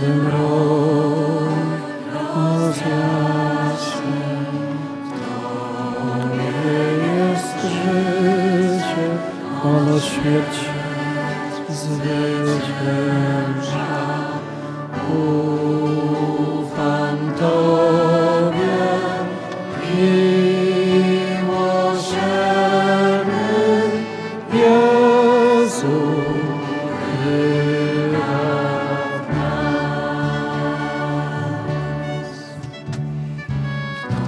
Każdy to nie jest życie, ono śmierć zwycięża.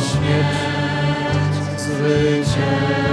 śmierć zwycięża.